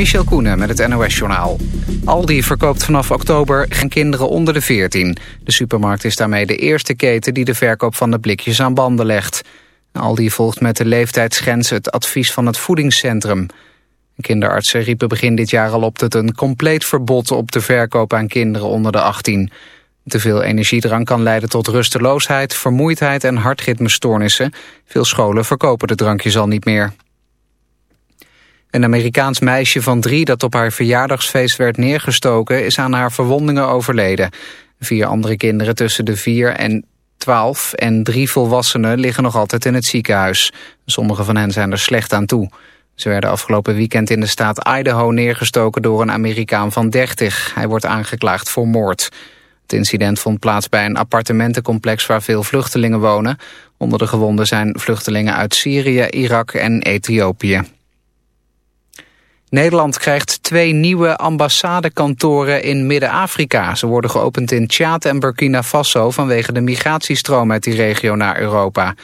Michel Koenen met het NOS-journaal. Aldi verkoopt vanaf oktober geen kinderen onder de 14. De supermarkt is daarmee de eerste keten die de verkoop van de blikjes aan banden legt. Aldi volgt met de leeftijdsgrens het advies van het voedingscentrum. Kinderartsen riepen begin dit jaar al op tot een compleet verbod op de verkoop aan kinderen onder de 18. Te veel energiedrang kan leiden tot rusteloosheid, vermoeidheid en hartritmestoornissen. Veel scholen verkopen de drankjes al niet meer. Een Amerikaans meisje van drie dat op haar verjaardagsfeest werd neergestoken... is aan haar verwondingen overleden. Vier andere kinderen tussen de vier en twaalf en drie volwassenen liggen nog altijd in het ziekenhuis. Sommige van hen zijn er slecht aan toe. Ze werden afgelopen weekend in de staat Idaho neergestoken door een Amerikaan van 30. Hij wordt aangeklaagd voor moord. Het incident vond plaats bij een appartementencomplex waar veel vluchtelingen wonen. Onder de gewonden zijn vluchtelingen uit Syrië, Irak en Ethiopië. Nederland krijgt twee nieuwe ambassadekantoren in Midden-Afrika. Ze worden geopend in Tjaad en Burkina Faso vanwege de migratiestroom uit die regio naar Europa.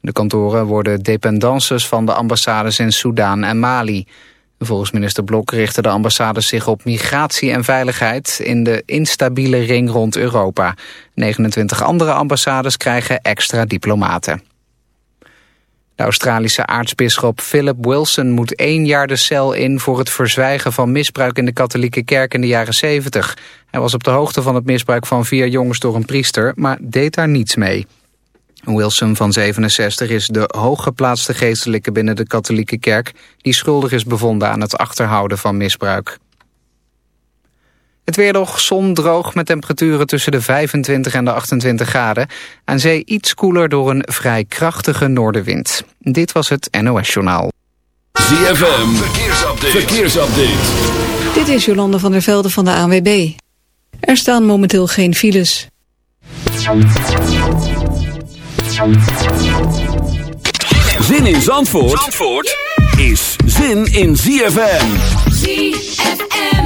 De kantoren worden dependances van de ambassades in Soudaan en Mali. Volgens minister Blok richten de ambassades zich op migratie en veiligheid in de instabiele ring rond Europa. 29 andere ambassades krijgen extra diplomaten. De Australische aartsbisschop Philip Wilson moet één jaar de cel in voor het verzwijgen van misbruik in de katholieke kerk in de jaren 70. Hij was op de hoogte van het misbruik van vier jongens door een priester, maar deed daar niets mee. Wilson van 67 is de hooggeplaatste geestelijke binnen de katholieke kerk... die schuldig is bevonden aan het achterhouden van misbruik. Het weer nog zon droog met temperaturen tussen de 25 en de 28 graden. Aan zee iets koeler door een vrij krachtige noordenwind. Dit was het NOS Journaal. ZFM, verkeersupdate. verkeersupdate. Dit is Jolande van der Velde van de ANWB. Er staan momenteel geen files. Zin in Zandvoort, Zandvoort is zin in ZFM. ZFM.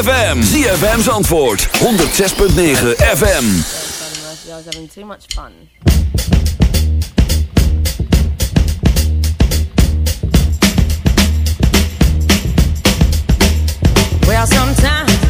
ZFM. ZFM's antwoord 106.9 FM. I was having too much fun. Well, sometimes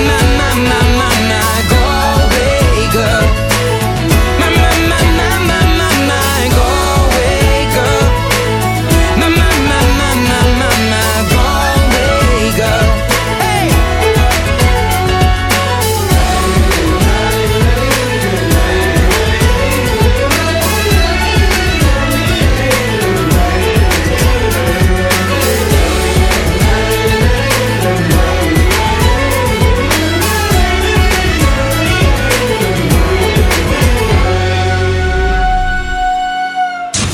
My, my, my, my, my, my, go away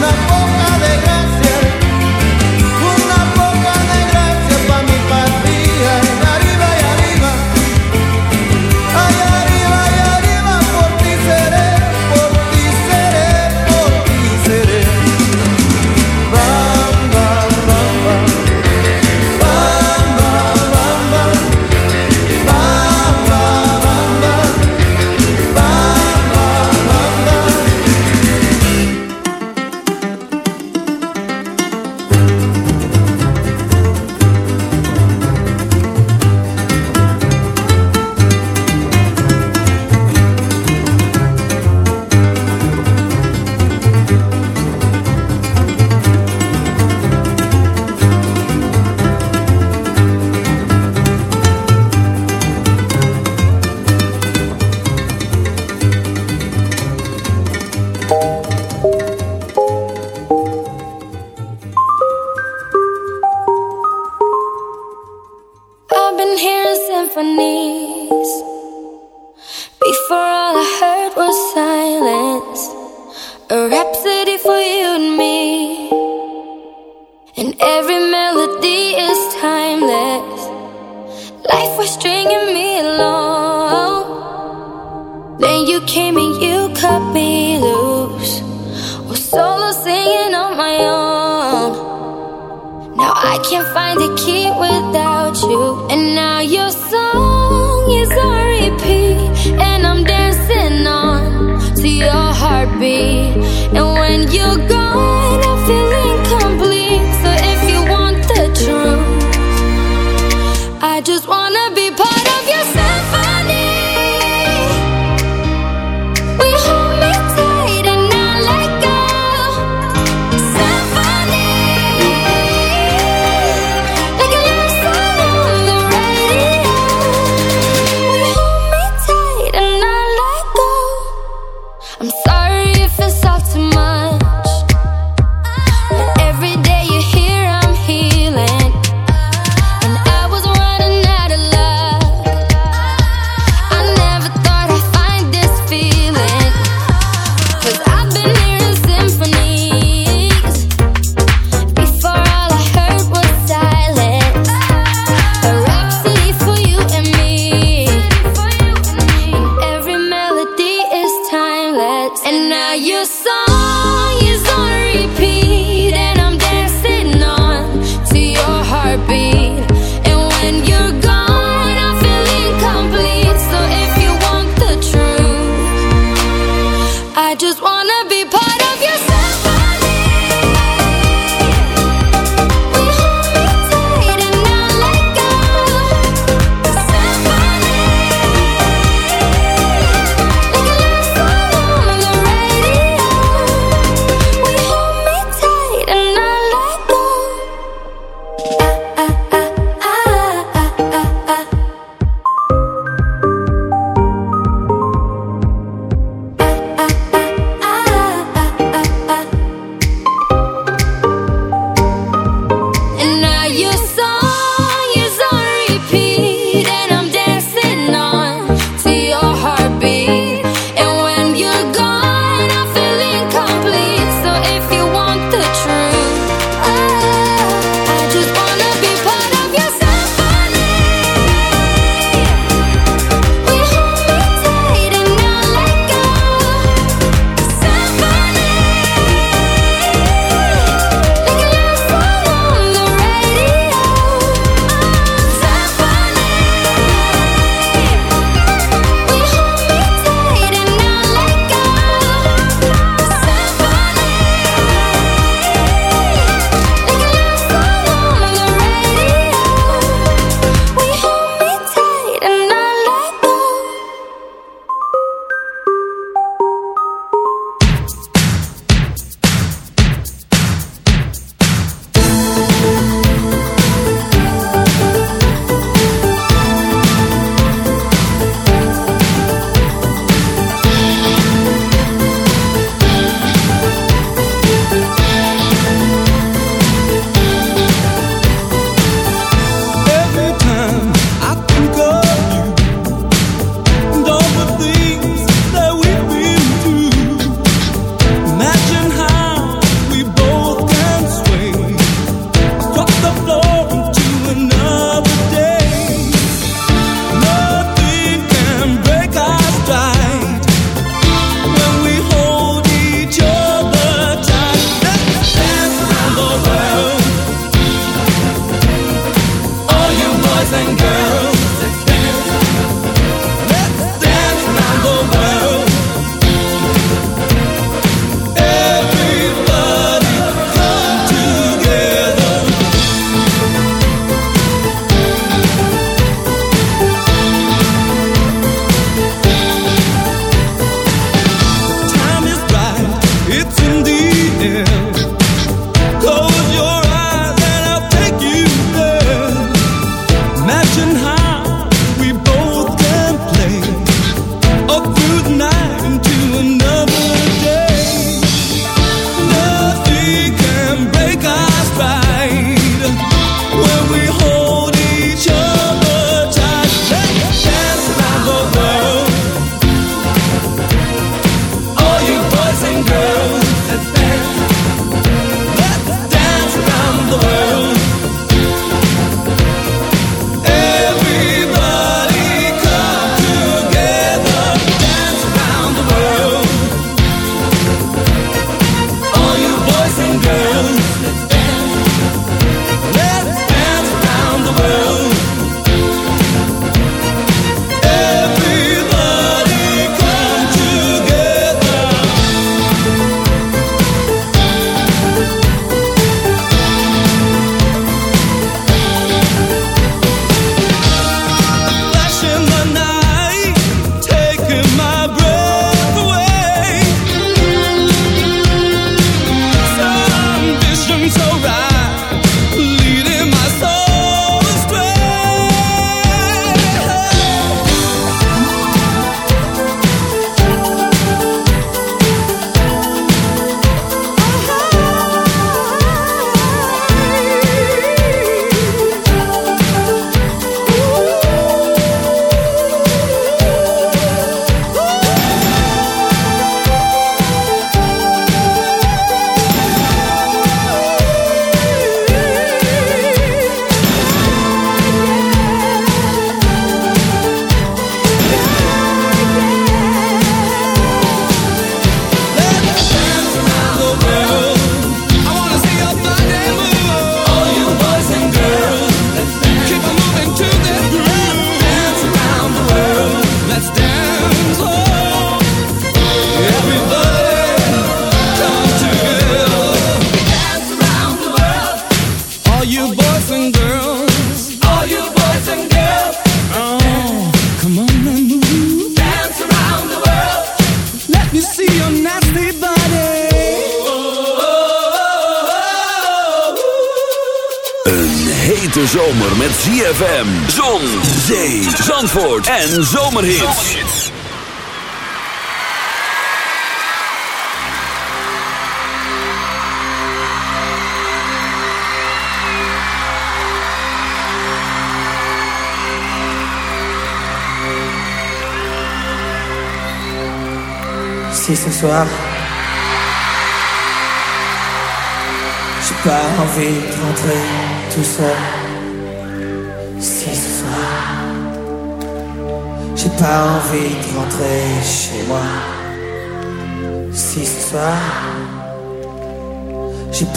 that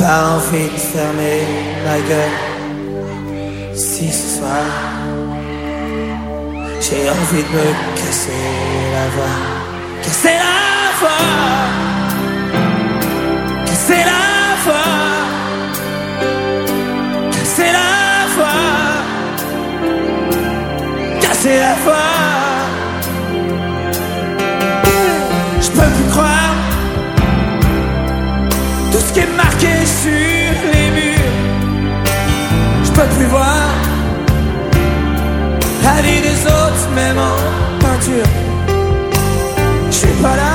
Pas envie de fermer ma gueule. Si ce soir J'ai envie de me casser la voix. Casser la voix. Casser la voix. Casser la voix. Casser la voix sur les murs. Je peux plus voir La vie des autres même en peinture. Je suis pas là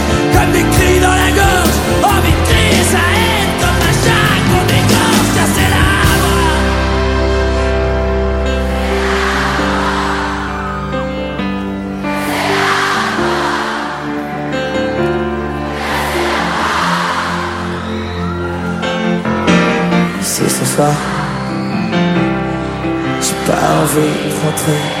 thing.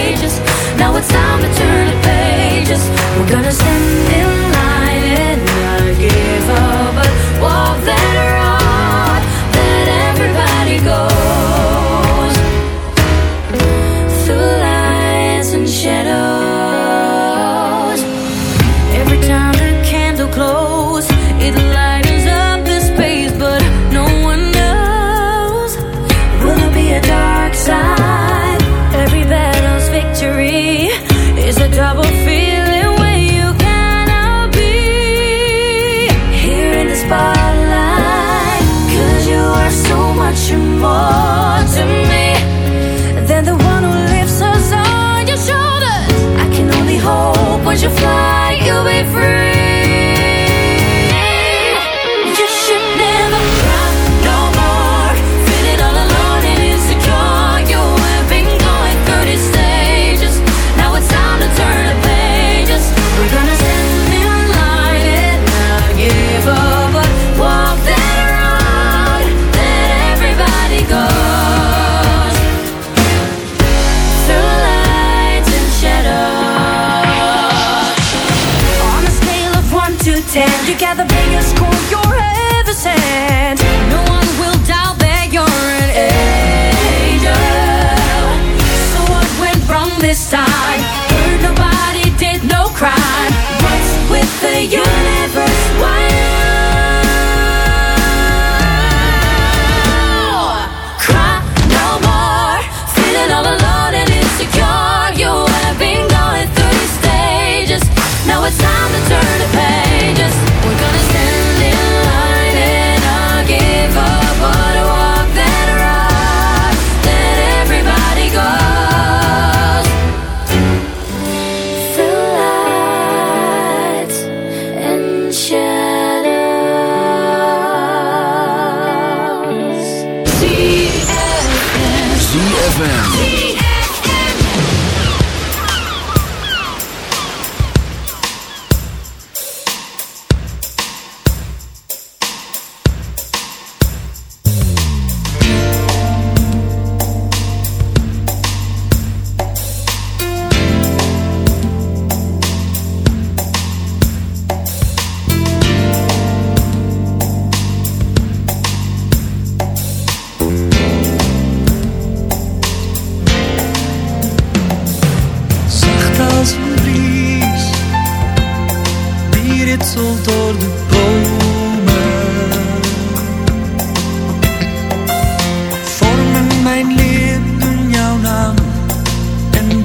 just, we're gonna send it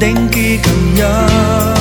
đến khi gần nhau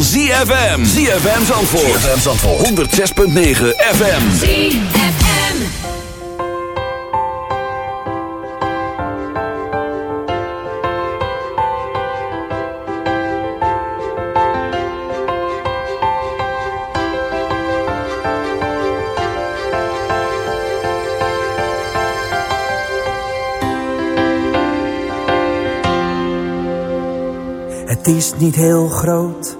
ZFM. ZFM Zandvoort. ZFM Zandvoort. 106.9 FM. ZFM. Het is niet heel groot